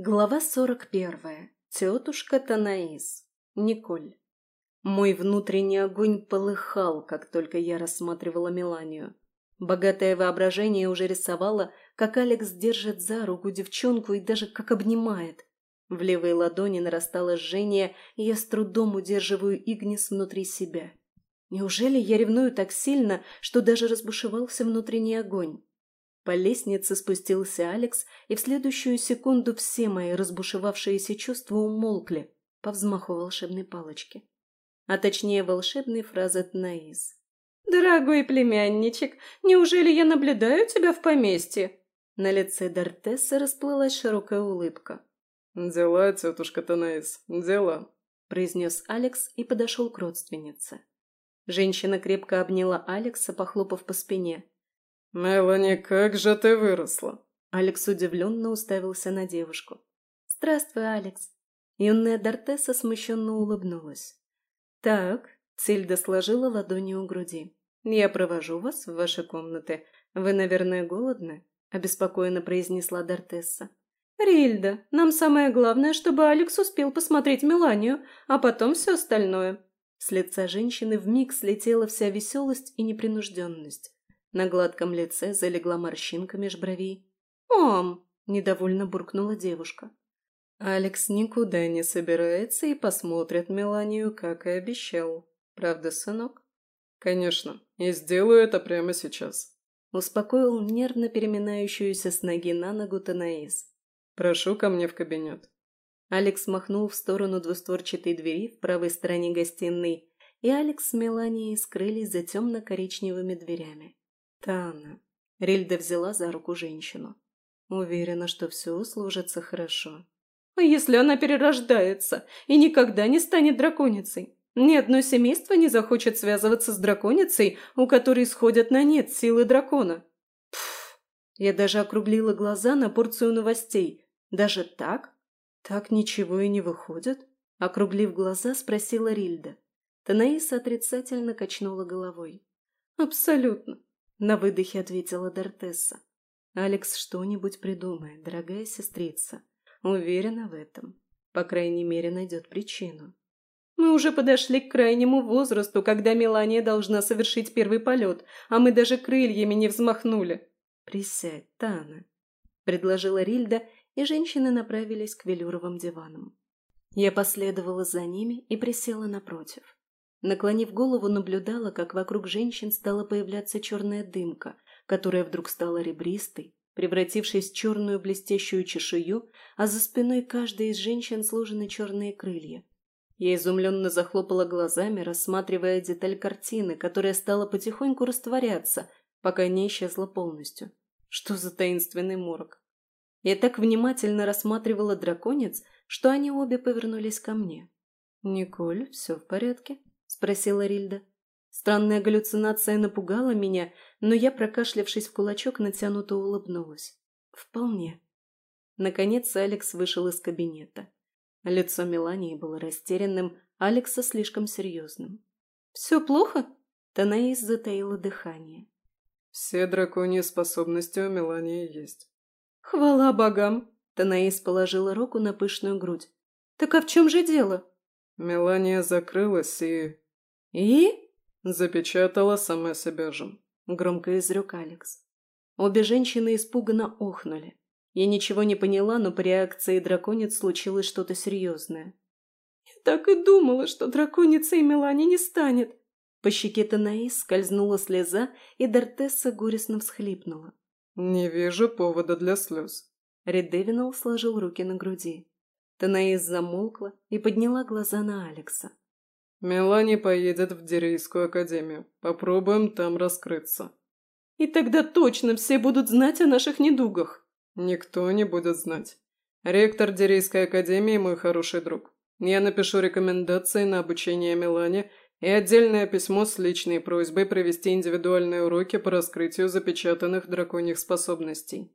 Глава сорок первая. Тетушка Танаис. Николь. Мой внутренний огонь полыхал, как только я рассматривала Меланию. Богатое воображение уже рисовало, как Алекс держит за руку девчонку и даже как обнимает. В левой ладони нарастало жжение, и я с трудом удерживаю Игнис внутри себя. Неужели я ревную так сильно, что даже разбушевался внутренний огонь? По лестнице спустился Алекс, и в следующую секунду все мои разбушевавшиеся чувства умолкли по взмаху волшебной палочки. А точнее волшебной фразы Тнаис. «Дорогой племянничек, неужели я наблюдаю тебя в поместье?» На лице Дортеса расплылась широкая улыбка. «Дела, тетушка Танаис, дела», – произнес Алекс и подошел к родственнице. Женщина крепко обняла Алекса, похлопав по спине. «Мелани, как же ты выросла!» Алекс удивленно уставился на девушку. «Здравствуй, Алекс!» Юная Дортеса смущенно улыбнулась. «Так», — Цильда сложила ладони у груди. «Я провожу вас в ваши комнаты. Вы, наверное, голодны?» — обеспокоенно произнесла Дортесса. «Рильда, нам самое главное, чтобы Алекс успел посмотреть Меланию, а потом все остальное». С лица женщины вмиг слетела вся веселость и непринужденность. На гладком лице залегла морщинка меж бровей. «Мам!» – недовольно буркнула девушка. «Алекс никуда не собирается и посмотрит Меланию, как и обещал. Правда, сынок?» «Конечно, и сделаю это прямо сейчас», – успокоил нервно переминающуюся с ноги на ногу Танаис. «Прошу ко мне в кабинет». Алекс махнул в сторону двустворчатой двери в правой стороне гостиной, и Алекс с Меланией скрылись за темно-коричневыми дверями. Тана. Рильда взяла за руку женщину. Уверена, что все сложится хорошо. А если она перерождается и никогда не станет драконицей? Ни одно семейство не захочет связываться с драконицей, у которой сходят на нет силы дракона. Пф, я даже округлила глаза на порцию новостей. Даже так? Так ничего и не выходит? Округлив глаза, спросила Рильда. Танаиса отрицательно качнула головой. Абсолютно. На выдохе ответила Дортесса. Алекс что-нибудь придумает, дорогая сестрица. Уверена в этом. По крайней мере, найдет причину. Мы уже подошли к крайнему возрасту, когда Мелания должна совершить первый полет, а мы даже крыльями не взмахнули. Присядь, Тана, предложила Рильда, и женщины направились к велюровым диванам. Я последовала за ними и присела напротив. Наклонив голову, наблюдала, как вокруг женщин стала появляться черная дымка, которая вдруг стала ребристой, превратившись в черную блестящую чешую, а за спиной каждой из женщин сложены черные крылья. Я изумленно захлопала глазами, рассматривая деталь картины, которая стала потихоньку растворяться, пока не исчезла полностью. Что за таинственный морок? Я так внимательно рассматривала драконец, что они обе повернулись ко мне. «Николь, все в порядке?» – спросила Рильда. Странная галлюцинация напугала меня, но я, прокашлявшись в кулачок, натянуто улыбнулась. «Вполне». Наконец Алекс вышел из кабинета. Лицо Мелании было растерянным, Алекса слишком серьезным. «Все плохо?» Танаис затаила дыхание. «Все драконьи способности у Мелании есть». «Хвала богам!» Танаис положила руку на пышную грудь. «Так а в чем же дело?» Мелания закрылась и... И? Запечатала сама себя же. Громко изрек Алекс. Обе женщины испуганно охнули. Я ничего не поняла, но по реакции драконец случилось что-то серьезное. «Я так и думала, что драконицей Мелани не станет!» По щеке Танаис скользнула слеза, и Дортесса горестно всхлипнула. «Не вижу повода для слез». Редевинал сложил руки на груди. Танаис замолкла и подняла глаза на Алекса. «Мелани поедет в Дерейскую академию. Попробуем там раскрыться». «И тогда точно все будут знать о наших недугах». «Никто не будет знать. Ректор Дерейской академии мой хороший друг. Я напишу рекомендации на обучение Мелане и отдельное письмо с личной просьбой провести индивидуальные уроки по раскрытию запечатанных драконьих способностей».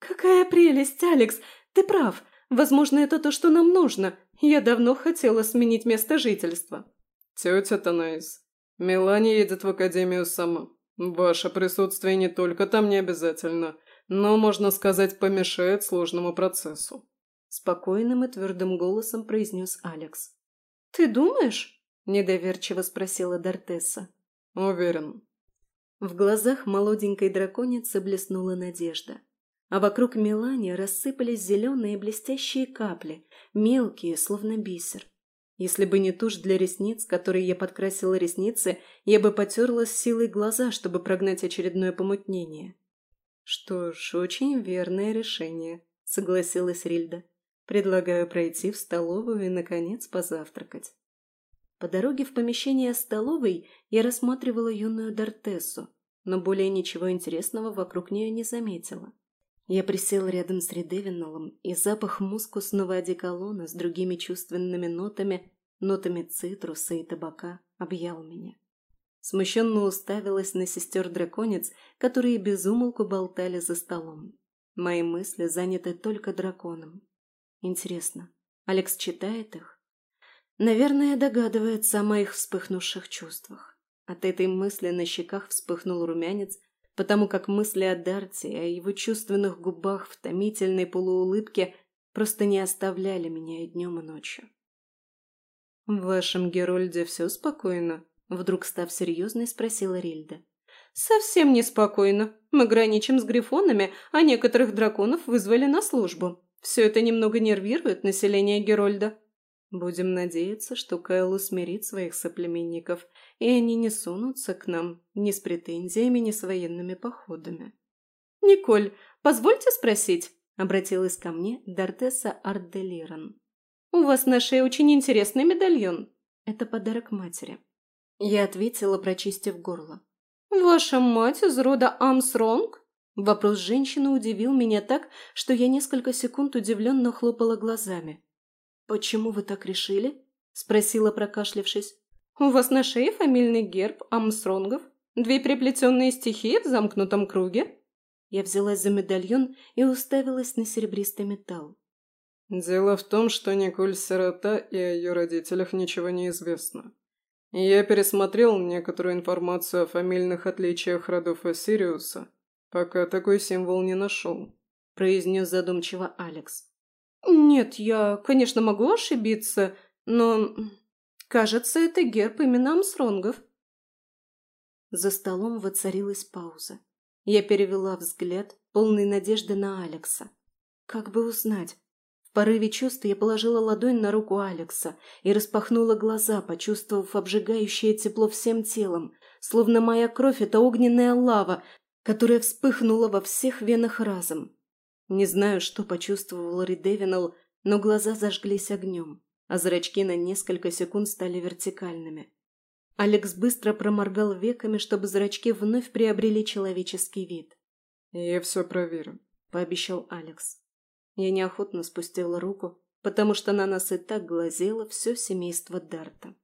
«Какая прелесть, Алекс! Ты прав. Возможно, это то, что нам нужно. Я давно хотела сменить место жительства». «Тетя Танаис, Мелани едет в академию сама. Ваше присутствие не только там не обязательно, но, можно сказать, помешает сложному процессу». – спокойным и твердым голосом произнес Алекс. «Ты думаешь?» – недоверчиво спросила Дортеса. «Уверен». В глазах молоденькой драконицы блеснула надежда, а вокруг Мелани рассыпались зеленые блестящие капли, мелкие, словно бисер. Если бы не тушь для ресниц, которой я подкрасила ресницы, я бы потерла с силой глаза, чтобы прогнать очередное помутнение. «Что ж, очень верное решение», — согласилась Рильда. «Предлагаю пройти в столовую и, наконец, позавтракать». По дороге в помещение столовой я рассматривала юную Дортессу, но более ничего интересного вокруг нее не заметила. Я присела рядом с Редевиналом, и запах мускусного одеколона с другими чувственными нотами, нотами цитруса и табака, объял меня. Смущенно уставилась на сестер-драконец, которые безумолку болтали за столом. Мои мысли заняты только драконом. Интересно, Алекс читает их? Наверное, догадывается о моих вспыхнувших чувствах. От этой мысли на щеках вспыхнул румянец, потому как мысли о Дарте и о его чувственных губах в томительной полуулыбке просто не оставляли меня и днем, и ночью. «В вашем Герольде все спокойно?» Вдруг став серьезной, спросила Рильда. «Совсем неспокойно. Мы граничим с грифонами, а некоторых драконов вызвали на службу. Все это немного нервирует население Герольда». Будем надеяться, что Кайл усмирит своих соплеменников, и они не сунутся к нам ни с претензиями, ни с военными походами. «Николь, позвольте спросить?» – обратилась ко мне Дортеса Арделиран. «У вас на шее очень интересный медальон. Это подарок матери». Я ответила, прочистив горло. «Ваша мать из рода Амсронг?» Вопрос женщины удивил меня так, что я несколько секунд удивленно хлопала глазами. «Почему вы так решили?» – спросила, прокашлявшись. «У вас на шее фамильный герб Амстронгов? Две приплетенные стихии в замкнутом круге?» Я взялась за медальон и уставилась на серебристый металл. «Дело в том, что Николь сирота и о ее родителях ничего не известно. Я пересмотрел некоторую информацию о фамильных отличиях родов Осириуса, пока такой символ не нашел», – произнес задумчиво Алекс. «Нет, я, конечно, могу ошибиться, но, кажется, это герб именно Амсронгов». За столом воцарилась пауза. Я перевела взгляд, полный надежды на Алекса. Как бы узнать? В порыве чувств я положила ладонь на руку Алекса и распахнула глаза, почувствовав обжигающее тепло всем телом, словно моя кровь — это огненная лава, которая вспыхнула во всех венах разом. Не знаю, что почувствовал Ридевинал, но глаза зажглись огнем, а зрачки на несколько секунд стали вертикальными. Алекс быстро проморгал веками, чтобы зрачки вновь приобрели человеческий вид. «Я все проверю», — пообещал Алекс. Я неохотно спустила руку, потому что на нас и так глазело все семейство Дарта.